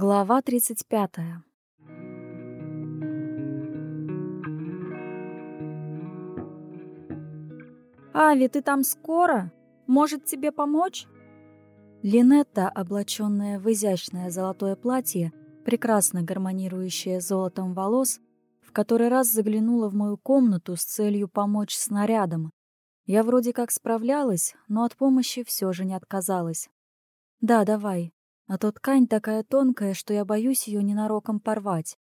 Глава 35. «Ави, ты там скоро? Может, тебе помочь?» Линетта, облаченная в изящное золотое платье, прекрасно гармонирующее с золотом волос, в который раз заглянула в мою комнату с целью помочь снарядом. Я вроде как справлялась, но от помощи все же не отказалась. «Да, давай», а то ткань такая тонкая, что я боюсь ее ненароком порвать.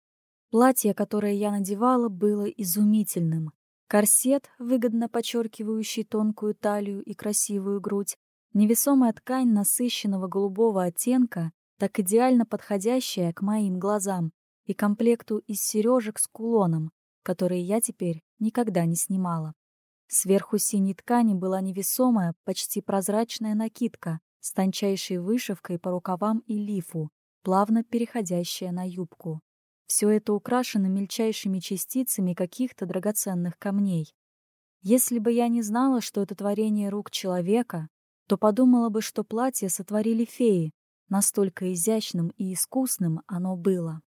Платье, которое я надевала, было изумительным. Корсет, выгодно подчеркивающий тонкую талию и красивую грудь, невесомая ткань насыщенного голубого оттенка, так идеально подходящая к моим глазам, и комплекту из сережек с кулоном, которые я теперь никогда не снимала. Сверху синей ткани была невесомая, почти прозрачная накидка, с тончайшей вышивкой по рукавам и лифу, плавно переходящая на юбку. Все это украшено мельчайшими частицами каких-то драгоценных камней. Если бы я не знала, что это творение рук человека, то подумала бы, что платье сотворили феи, настолько изящным и искусным оно было.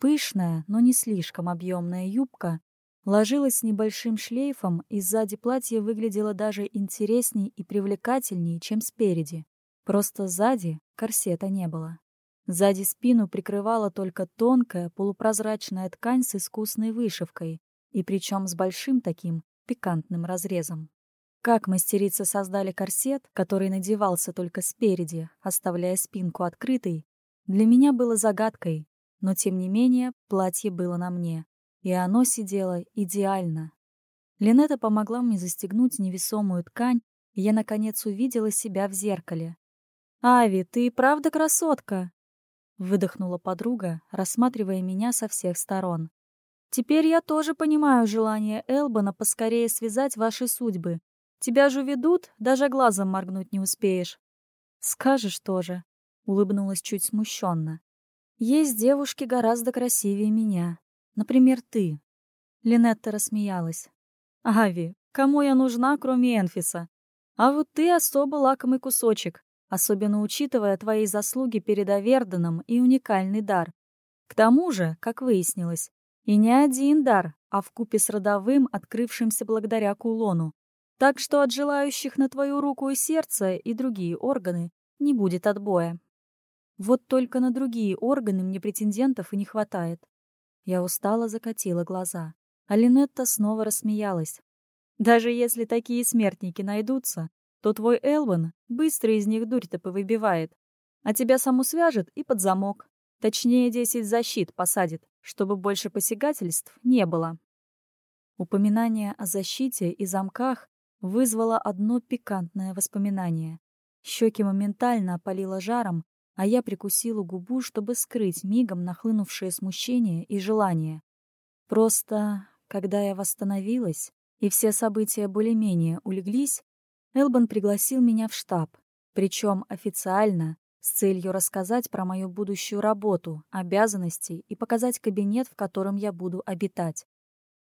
Пышная, но не слишком объемная юбка ложилась небольшим шлейфом, и сзади платье выглядело даже интересней и привлекательнее, чем спереди. Просто сзади корсета не было. Сзади спину прикрывала только тонкая полупрозрачная ткань с искусной вышивкой, и причем с большим таким пикантным разрезом. Как мастерицы создали корсет, который надевался только спереди, оставляя спинку открытой, для меня было загадкой, но тем не менее платье было на мне, и оно сидело идеально. Линета помогла мне застегнуть невесомую ткань, и я, наконец, увидела себя в зеркале. «Ави, ты и правда красотка!» Выдохнула подруга, рассматривая меня со всех сторон. «Теперь я тоже понимаю желание Элбана поскорее связать ваши судьбы. Тебя же ведут, даже глазом моргнуть не успеешь». «Скажешь тоже», — улыбнулась чуть смущенно. «Есть девушки гораздо красивее меня. Например, ты». Линетта рассмеялась. «Ави, кому я нужна, кроме Энфиса? А вот ты особо лакомый кусочек особенно учитывая твои заслуги перед Аверданом и уникальный дар. К тому же, как выяснилось, и не один дар, а вкупе с родовым, открывшимся благодаря кулону. Так что от желающих на твою руку и сердце и другие органы не будет отбоя. Вот только на другие органы мне претендентов и не хватает. Я устало закатила глаза, а Линетта снова рассмеялась. Даже если такие смертники найдутся, то твой Элвин быстро из них дурь-то повыбивает, а тебя саму свяжет и под замок. Точнее, десять защит посадит, чтобы больше посягательств не было. Упоминание о защите и замках вызвало одно пикантное воспоминание. Щеки моментально опалило жаром, а я прикусила губу, чтобы скрыть мигом нахлынувшее смущение и желание. Просто, когда я восстановилась, и все события более-менее улеглись, Элбан пригласил меня в штаб, причем официально, с целью рассказать про мою будущую работу, обязанности и показать кабинет, в котором я буду обитать.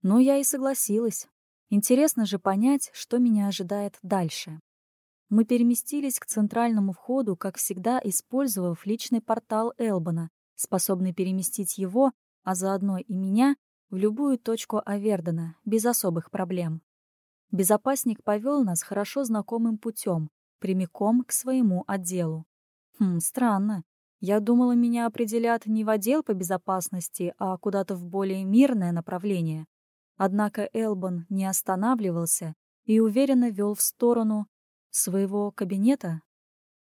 Ну, я и согласилась. Интересно же понять, что меня ожидает дальше. Мы переместились к центральному входу, как всегда, использовав личный портал Элбана, способный переместить его, а заодно и меня, в любую точку Авердена, без особых проблем. Безопасник повел нас хорошо знакомым путем, прямиком к своему отделу. Хм, странно. Я думала, меня определят не в отдел по безопасности, а куда-то в более мирное направление. Однако Элбан не останавливался и уверенно вел в сторону своего кабинета.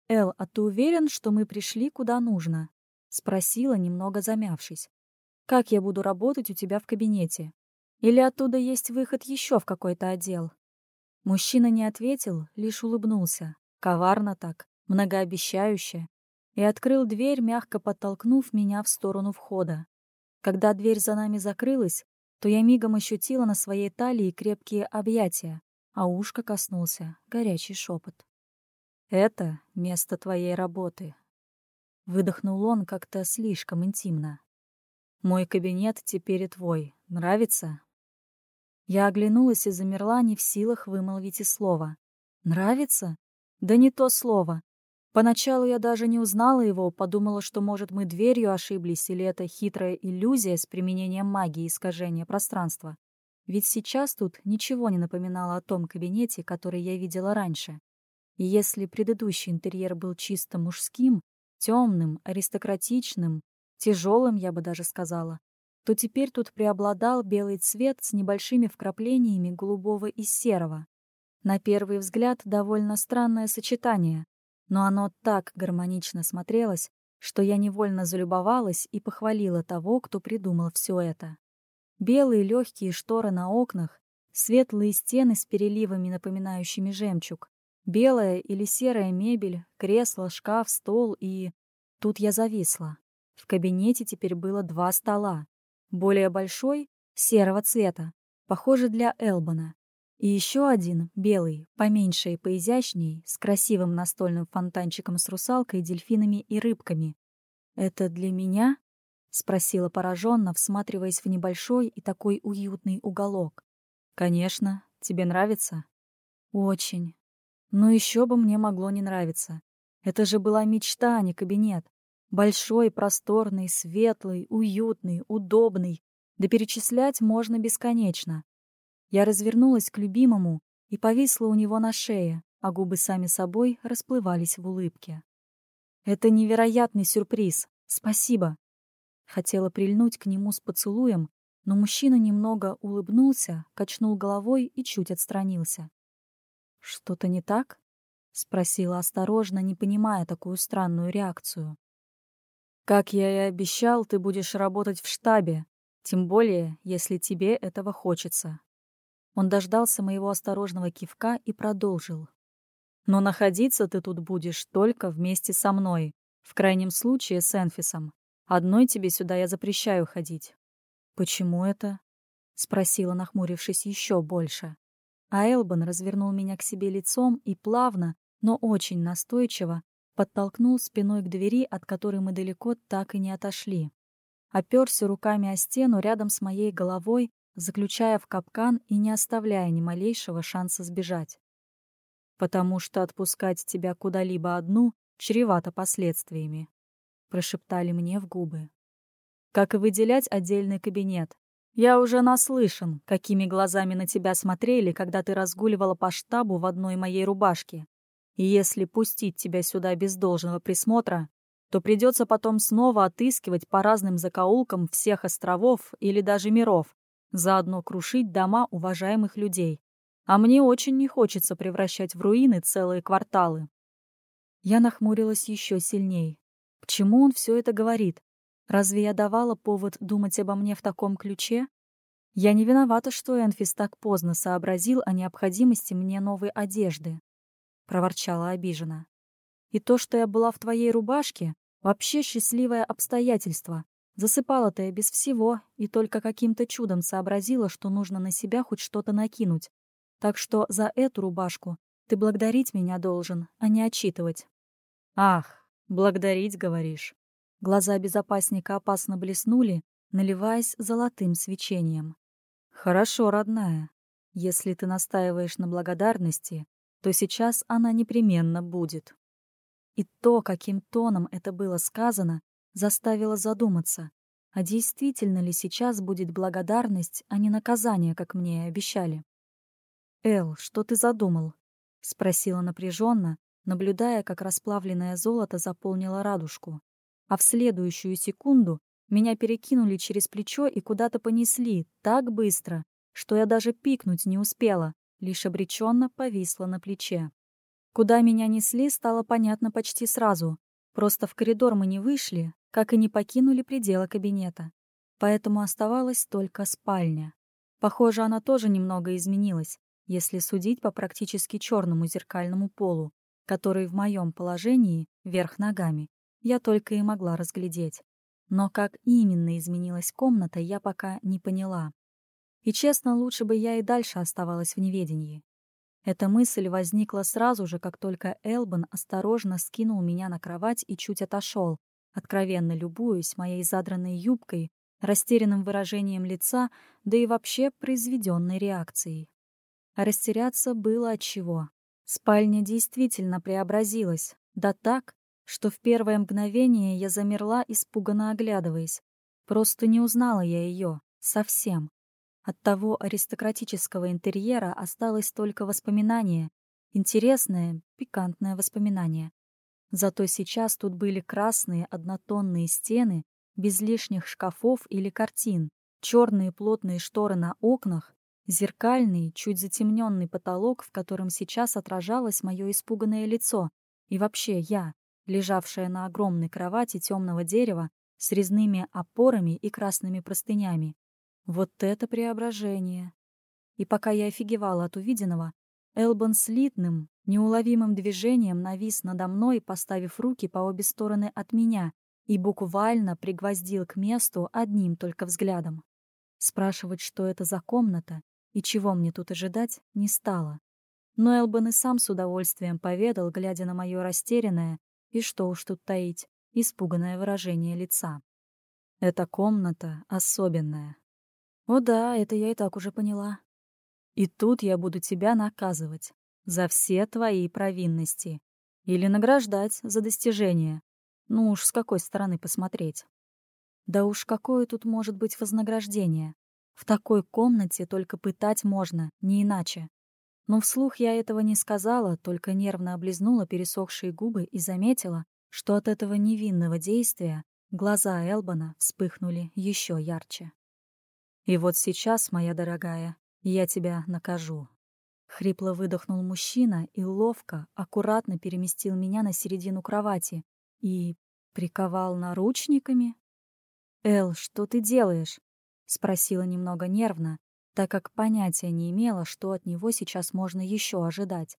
«Эл, а ты уверен, что мы пришли куда нужно?» — спросила, немного замявшись. «Как я буду работать у тебя в кабинете?» Или оттуда есть выход еще в какой-то отдел? Мужчина не ответил, лишь улыбнулся. Коварно так, многообещающе. И открыл дверь, мягко подтолкнув меня в сторону входа. Когда дверь за нами закрылась, то я мигом ощутила на своей талии крепкие объятия, а ушко коснулся горячий шепот. «Это место твоей работы». Выдохнул он как-то слишком интимно. «Мой кабинет теперь и твой. Нравится?» Я оглянулась и замерла, не в силах вымолвить и слова. «Нравится?» Да не то слово. Поначалу я даже не узнала его, подумала, что, может, мы дверью ошиблись, или это хитрая иллюзия с применением магии искажения пространства. Ведь сейчас тут ничего не напоминало о том кабинете, который я видела раньше. И если предыдущий интерьер был чисто мужским, темным, аристократичным, тяжелым, я бы даже сказала, то теперь тут преобладал белый цвет с небольшими вкраплениями голубого и серого. На первый взгляд довольно странное сочетание, но оно так гармонично смотрелось, что я невольно залюбовалась и похвалила того, кто придумал все это. Белые легкие шторы на окнах, светлые стены с переливами, напоминающими жемчуг, белая или серая мебель, кресло, шкаф, стол и... Тут я зависла. В кабинете теперь было два стола. Более большой, серого цвета, похожий для Элбана, и еще один, белый, поменьше и поизящней, с красивым настольным фонтанчиком с русалкой, дельфинами и рыбками. «Это для меня?» — спросила пораженно, всматриваясь в небольшой и такой уютный уголок. «Конечно. Тебе нравится?» «Очень. Но еще бы мне могло не нравиться. Это же была мечта, а не кабинет. Большой, просторный, светлый, уютный, удобный. Да перечислять можно бесконечно. Я развернулась к любимому и повисла у него на шее, а губы сами собой расплывались в улыбке. «Это невероятный сюрприз. Спасибо!» Хотела прильнуть к нему с поцелуем, но мужчина немного улыбнулся, качнул головой и чуть отстранился. «Что-то не так?» — спросила осторожно, не понимая такую странную реакцию. «Как я и обещал, ты будешь работать в штабе, тем более, если тебе этого хочется», он дождался моего осторожного кивка и продолжил. «Но находиться ты тут будешь только вместе со мной, в крайнем случае с Энфисом. Одной тебе сюда я запрещаю ходить». «Почему это?» — спросила, нахмурившись еще больше. А Элбан развернул меня к себе лицом и плавно, но очень настойчиво подтолкнул спиной к двери, от которой мы далеко так и не отошли. Оперся руками о стену рядом с моей головой заключая в капкан и не оставляя ни малейшего шанса сбежать. «Потому что отпускать тебя куда-либо одну чревато последствиями», — прошептали мне в губы. «Как и выделять отдельный кабинет. Я уже наслышан, какими глазами на тебя смотрели, когда ты разгуливала по штабу в одной моей рубашке. Если пустить тебя сюда без должного присмотра, то придется потом снова отыскивать по разным закоулкам всех островов или даже миров, заодно крушить дома уважаемых людей. А мне очень не хочется превращать в руины целые кварталы. Я нахмурилась еще сильней. К чему он все это говорит? Разве я давала повод думать обо мне в таком ключе? Я не виновата, что Энфис так поздно сообразил о необходимости мне новой одежды, — проворчала обиженно. И то, что я была в твоей рубашке, вообще счастливое обстоятельство, Засыпала-то я без всего и только каким-то чудом сообразила, что нужно на себя хоть что-то накинуть. Так что за эту рубашку ты благодарить меня должен, а не отчитывать. Ах, благодарить, говоришь. Глаза безопасника опасно блеснули, наливаясь золотым свечением. Хорошо, родная. Если ты настаиваешь на благодарности, то сейчас она непременно будет. И то, каким тоном это было сказано, заставило задуматься, а действительно ли сейчас будет благодарность, а не наказание, как мне и обещали. «Эл, что ты задумал?» — спросила напряженно, наблюдая, как расплавленное золото заполнило радужку. А в следующую секунду меня перекинули через плечо и куда-то понесли так быстро, что я даже пикнуть не успела, лишь обреченно повисла на плече. Куда меня несли, стало понятно почти сразу. Просто в коридор мы не вышли, как и не покинули пределы кабинета. Поэтому оставалась только спальня. Похоже, она тоже немного изменилась, если судить по практически черному зеркальному полу, который в моем положении, вверх ногами, я только и могла разглядеть. Но как именно изменилась комната, я пока не поняла. И честно, лучше бы я и дальше оставалась в неведении. Эта мысль возникла сразу же, как только Элбан осторожно скинул меня на кровать и чуть отошел, откровенно любуюсь моей задранной юбкой, растерянным выражением лица, да и вообще произведенной реакцией. А растеряться было от чего. Спальня действительно преобразилась, Да так, что в первое мгновение я замерла, испуганно оглядываясь. Просто не узнала я ее. Совсем. От того аристократического интерьера осталось только воспоминание. Интересное, пикантное воспоминание. Зато сейчас тут были красные однотонные стены, без лишних шкафов или картин, черные плотные шторы на окнах, зеркальный, чуть затемненный потолок, в котором сейчас отражалось мое испуганное лицо, и вообще я, лежавшая на огромной кровати темного дерева с резными опорами и красными простынями. Вот это преображение! И пока я офигевала от увиденного, Элбан слитным, неуловимым движением навис надо мной, поставив руки по обе стороны от меня и буквально пригвоздил к месту одним только взглядом. Спрашивать, что это за комната и чего мне тут ожидать, не стало. Но Элбан и сам с удовольствием поведал, глядя на мое растерянное и что уж тут таить, испуганное выражение лица. Эта комната особенная. О да, это я и так уже поняла. И тут я буду тебя наказывать за все твои провинности. Или награждать за достижения. Ну уж с какой стороны посмотреть. Да уж какое тут может быть вознаграждение? В такой комнате только пытать можно, не иначе. Но вслух я этого не сказала, только нервно облизнула пересохшие губы и заметила, что от этого невинного действия глаза Элбана вспыхнули еще ярче. «И вот сейчас, моя дорогая, я тебя накажу». Хрипло выдохнул мужчина и ловко, аккуратно переместил меня на середину кровати и приковал наручниками. «Эл, что ты делаешь?» — спросила немного нервно, так как понятия не имела, что от него сейчас можно еще ожидать.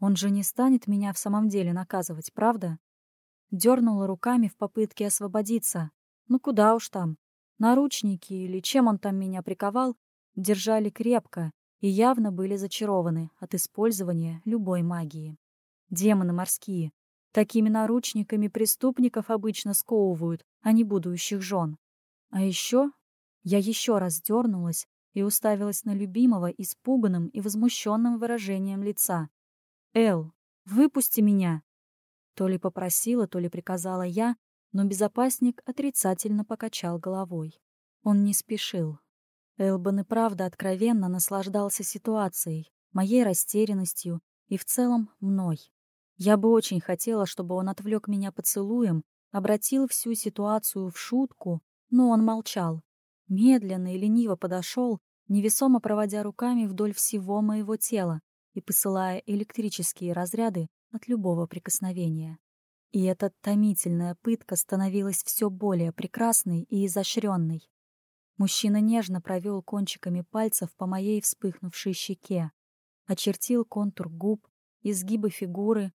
Он же не станет меня в самом деле наказывать, правда? Дернула руками в попытке освободиться. Ну куда уж там. Наручники или чем он там меня приковал, держали крепко и явно были зачарованы от использования любой магии. Демоны морские. Такими наручниками преступников обычно сковывают, а не будущих жен. А еще я еще раз дернулась и уставилась на любимого испуганным и возмущенным выражением лица. «Эл, выпусти меня!» То ли попросила, то ли приказала я, но безопасник отрицательно покачал головой. Он не спешил. Элбан и правда откровенно наслаждался ситуацией, моей растерянностью и в целом мной. Я бы очень хотела, чтобы он отвлек меня поцелуем, обратил всю ситуацию в шутку, но он молчал, медленно и лениво подошел, невесомо проводя руками вдоль всего моего тела и посылая электрические разряды от любого прикосновения. И эта томительная пытка становилась все более прекрасной и изощренной. Мужчина нежно провел кончиками пальцев по моей вспыхнувшей щеке, очертил контур губ, изгибы фигуры,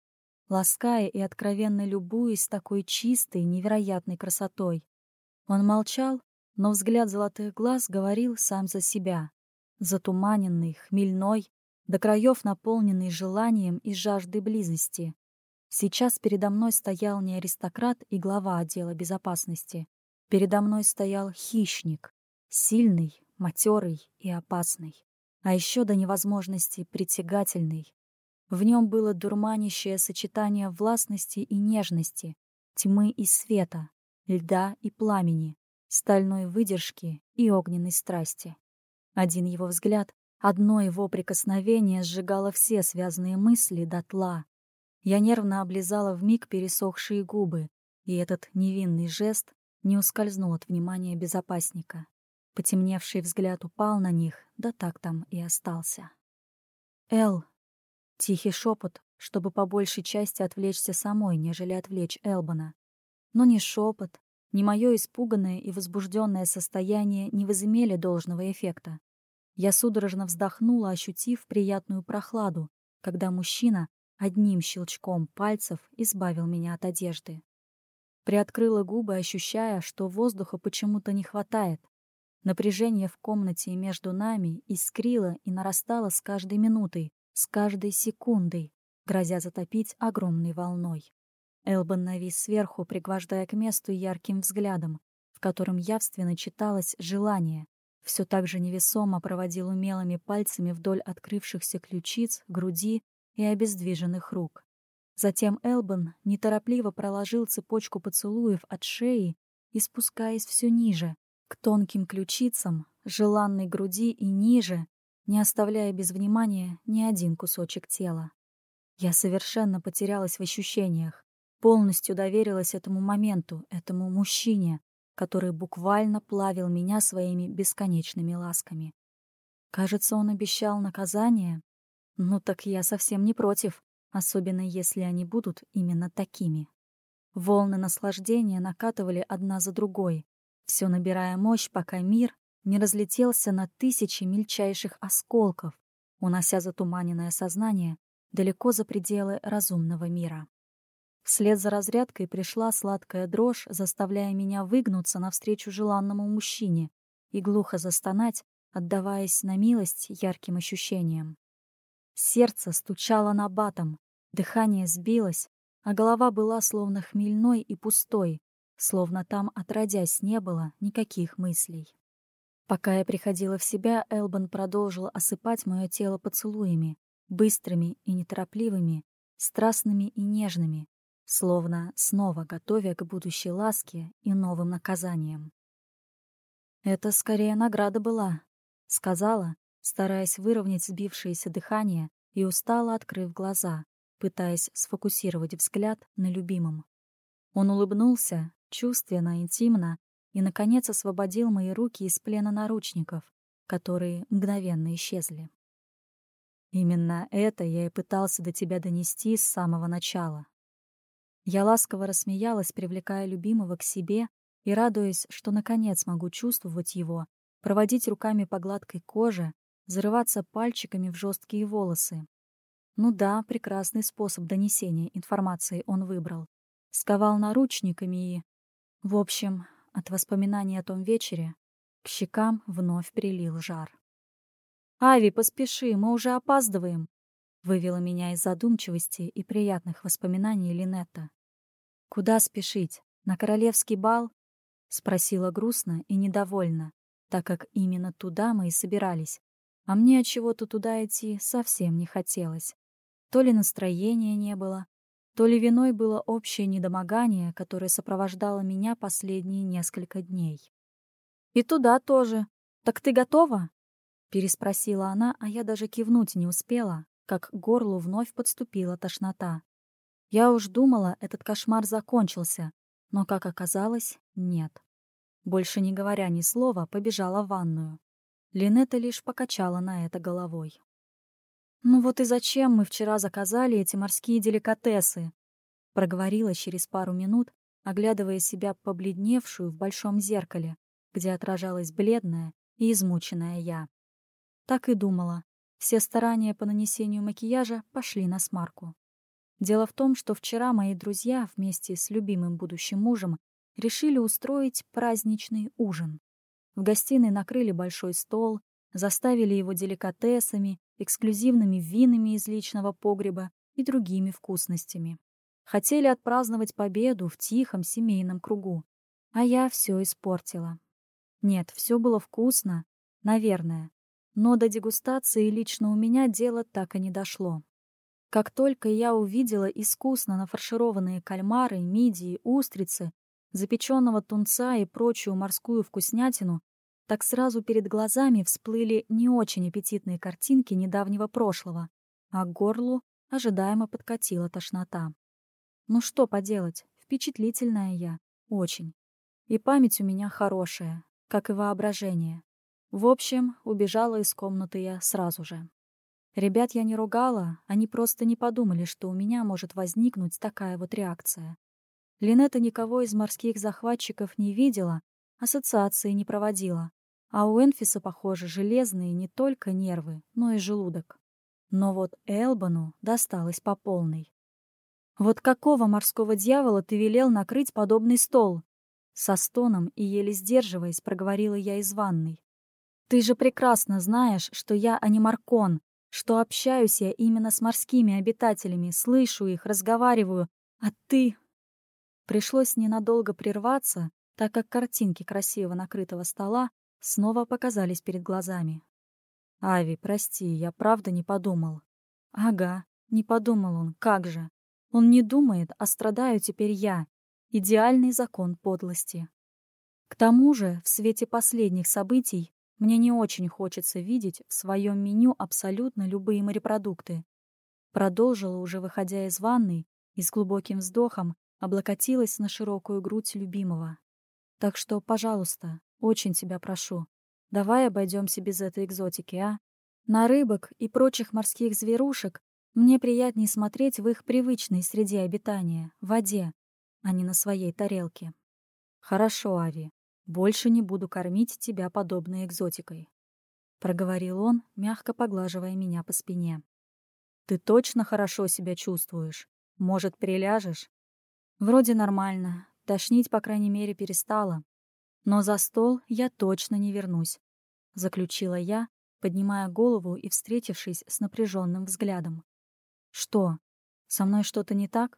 лаская и откровенно любуясь такой чистой, невероятной красотой. Он молчал, но взгляд золотых глаз говорил сам за себя. Затуманенный, хмельной, до краев наполненный желанием и жаждой близости. Сейчас передо мной стоял не аристократ и глава отдела безопасности. Передо мной стоял хищник, сильный, матерый и опасный. А еще до невозможности притягательный. В нем было дурманящее сочетание властности и нежности, тьмы и света, льда и пламени, стальной выдержки и огненной страсти. Один его взгляд, одно его прикосновение сжигало все связанные мысли дотла. Я нервно облизала вмиг пересохшие губы, и этот невинный жест не ускользнул от внимания безопасника. Потемневший взгляд упал на них, да так там и остался. «Эл!» Тихий шепот, чтобы по большей части отвлечься самой, нежели отвлечь Элбана. Но не шепот, ни мое испуганное и возбужденное состояние не возымели должного эффекта. Я судорожно вздохнула, ощутив приятную прохладу, когда мужчина одним щелчком пальцев избавил меня от одежды. Приоткрыла губы, ощущая, что воздуха почему-то не хватает. Напряжение в комнате между нами искрило и нарастало с каждой минутой, с каждой секундой, грозя затопить огромной волной. Элбан навис сверху, пригвождая к месту ярким взглядом, в котором явственно читалось желание. Все так же невесомо проводил умелыми пальцами вдоль открывшихся ключиц, груди и обездвиженных рук. Затем Элбан неторопливо проложил цепочку поцелуев от шеи и спускаясь все ниже, к тонким ключицам, желанной груди и ниже, не оставляя без внимания ни один кусочек тела. Я совершенно потерялась в ощущениях, полностью доверилась этому моменту, этому мужчине, который буквально плавил меня своими бесконечными ласками. Кажется, он обещал наказание. Ну так я совсем не против, особенно если они будут именно такими. Волны наслаждения накатывали одна за другой, все набирая мощь, пока мир не разлетелся на тысячи мельчайших осколков, унося затуманенное сознание далеко за пределы разумного мира. Вслед за разрядкой пришла сладкая дрожь, заставляя меня выгнуться навстречу желанному мужчине и глухо застонать, отдаваясь на милость ярким ощущениям. Сердце стучало на батом, дыхание сбилось, а голова была словно хмельной и пустой, словно там отродясь не было никаких мыслей. Пока я приходила в себя, Элбан продолжил осыпать мое тело поцелуями, быстрыми и неторопливыми, страстными и нежными, словно снова готовя к будущей ласке и новым наказаниям. «Это скорее награда была», — сказала, стараясь выровнять сбившееся дыхание и устало открыв глаза, пытаясь сфокусировать взгляд на любимом. Он улыбнулся, чувственно, интимно, и, наконец, освободил мои руки из плена наручников, которые мгновенно исчезли. Именно это я и пытался до тебя донести с самого начала. Я ласково рассмеялась, привлекая любимого к себе и радуясь, что наконец могу чувствовать его, проводить руками по гладкой коже, зарываться пальчиками в жесткие волосы. Ну да, прекрасный способ донесения информации он выбрал. Сковал наручниками и в общем, от воспоминаний о том вечере к щекам вновь прилил жар. «Ави, поспеши, мы уже опаздываем!» вывела меня из задумчивости и приятных воспоминаний Линетта. «Куда спешить? На королевский бал?» — спросила грустно и недовольно, так как именно туда мы и собирались, а мне от чего-то туда идти совсем не хотелось. То ли настроения не было, то ли виной было общее недомогание, которое сопровождало меня последние несколько дней. «И туда тоже. Так ты готова?» Переспросила она, а я даже кивнуть не успела, как к горлу вновь подступила тошнота. Я уж думала, этот кошмар закончился, но, как оказалось, нет. Больше не говоря ни слова, побежала в ванную. Линета лишь покачала на это головой. «Ну вот и зачем мы вчера заказали эти морские деликатесы?» Проговорила через пару минут, оглядывая себя побледневшую в большом зеркале, где отражалась бледная и измученная я. Так и думала. Все старания по нанесению макияжа пошли на смарку. Дело в том, что вчера мои друзья вместе с любимым будущим мужем решили устроить праздничный ужин. В гостиной накрыли большой стол, заставили его деликатесами, эксклюзивными винами из личного погреба и другими вкусностями. Хотели отпраздновать победу в тихом семейном кругу, а я все испортила. Нет, все было вкусно, наверное, но до дегустации лично у меня дело так и не дошло. Как только я увидела искусно нафаршированные кальмары, мидии, устрицы, запеченного тунца и прочую морскую вкуснятину, так сразу перед глазами всплыли не очень аппетитные картинки недавнего прошлого, а к горлу ожидаемо подкатила тошнота. Ну что поделать, впечатлительная я, очень. И память у меня хорошая, как и воображение. В общем, убежала из комнаты я сразу же. Ребят я не ругала, они просто не подумали, что у меня может возникнуть такая вот реакция. Линета никого из морских захватчиков не видела, ассоциации не проводила, а у Энфиса, похоже, железные не только нервы, но и желудок. Но вот Элбану досталось по полной. «Вот какого морского дьявола ты велел накрыть подобный стол?» Со стоном и еле сдерживаясь, проговорила я из ванной. «Ты же прекрасно знаешь, что я анимаркон, что общаюсь я именно с морскими обитателями, слышу их, разговариваю, а ты...» Пришлось ненадолго прерваться, так как картинки красиво накрытого стола снова показались перед глазами. «Ави, прости, я правда не подумал». «Ага, не подумал он, как же. Он не думает, а страдаю теперь я. Идеальный закон подлости. К тому же, в свете последних событий, мне не очень хочется видеть в своем меню абсолютно любые морепродукты. Продолжила уже, выходя из ванной, и с глубоким вздохом облокотилась на широкую грудь любимого. Так что, пожалуйста, очень тебя прошу, давай обойдемся без этой экзотики, а? На рыбок и прочих морских зверушек мне приятнее смотреть в их привычной среде обитания, в воде, а не на своей тарелке. Хорошо, Ави, больше не буду кормить тебя подобной экзотикой. Проговорил он, мягко поглаживая меня по спине. Ты точно хорошо себя чувствуешь? Может, приляжешь? Вроде нормально. Тошнить, по крайней мере, перестала. Но за стол я точно не вернусь. Заключила я, поднимая голову и встретившись с напряженным взглядом. Что? Со мной что-то не так?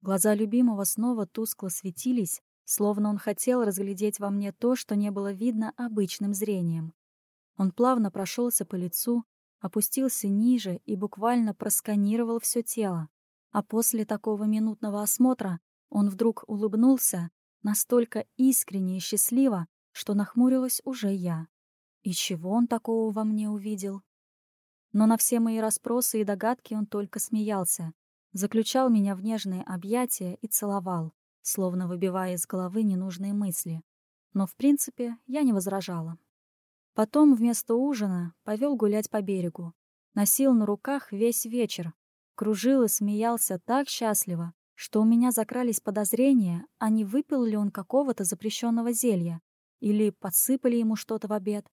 Глаза любимого снова тускло светились, словно он хотел разглядеть во мне то, что не было видно обычным зрением. Он плавно прошелся по лицу, опустился ниже и буквально просканировал все тело. А после такого минутного осмотра он вдруг улыбнулся настолько искренне и счастливо, что нахмурилась уже я. И чего он такого во мне увидел? Но на все мои расспросы и догадки он только смеялся, заключал меня в нежные объятия и целовал, словно выбивая из головы ненужные мысли. Но, в принципе, я не возражала. Потом вместо ужина повел гулять по берегу. Носил на руках весь вечер. Кружил и смеялся так счастливо, что у меня закрались подозрения, а не выпил ли он какого-то запрещенного зелья, или подсыпали ему что-то в обед.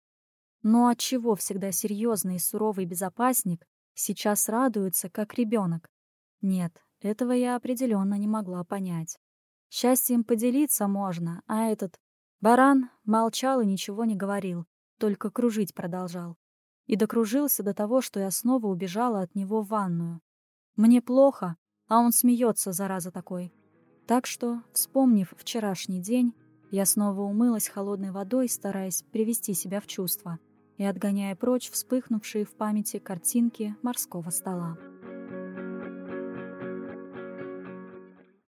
Но отчего всегда серьезный и суровый безопасник сейчас радуется, как ребенок? Нет, этого я определенно не могла понять. Счастьем поделиться можно, а этот баран молчал и ничего не говорил, только кружить продолжал. И докружился до того, что я снова убежала от него в ванную. Мне плохо, а он смеется, зараза такой. Так что, вспомнив вчерашний день, я снова умылась холодной водой, стараясь привести себя в чувство и отгоняя прочь вспыхнувшие в памяти картинки морского стола.